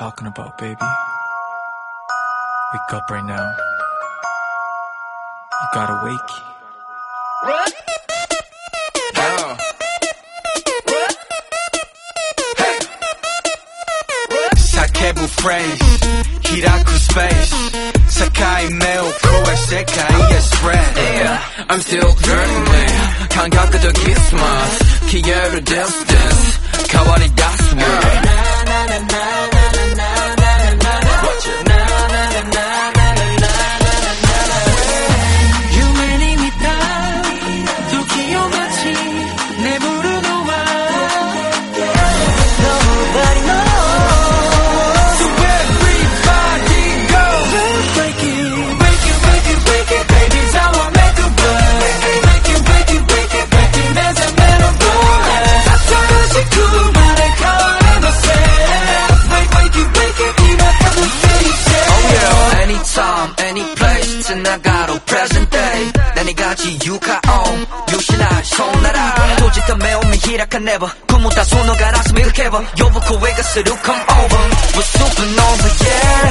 talking about, baby. Wake up right now. You gotta wake. Sakebu phrase, Hiraku space. Sakai meo koe sekai spread. Yeah, I'm still dreaming. 감각도 Christmas. 기회를 distance. 가와리 that's me. 유 지나가도 present day. 난 이같이 유카온. 유신아, 손나라. 매운미 희락한 never. 구무다 손을 갈아서 밀게봐. 요부코 왜가 스루 come over. We're supernova, yeah.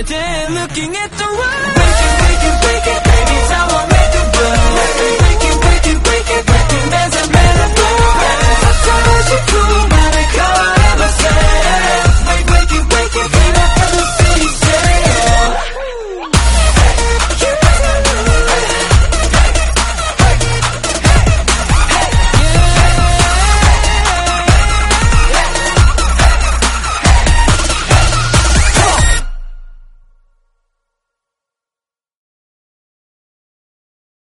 looking at the world.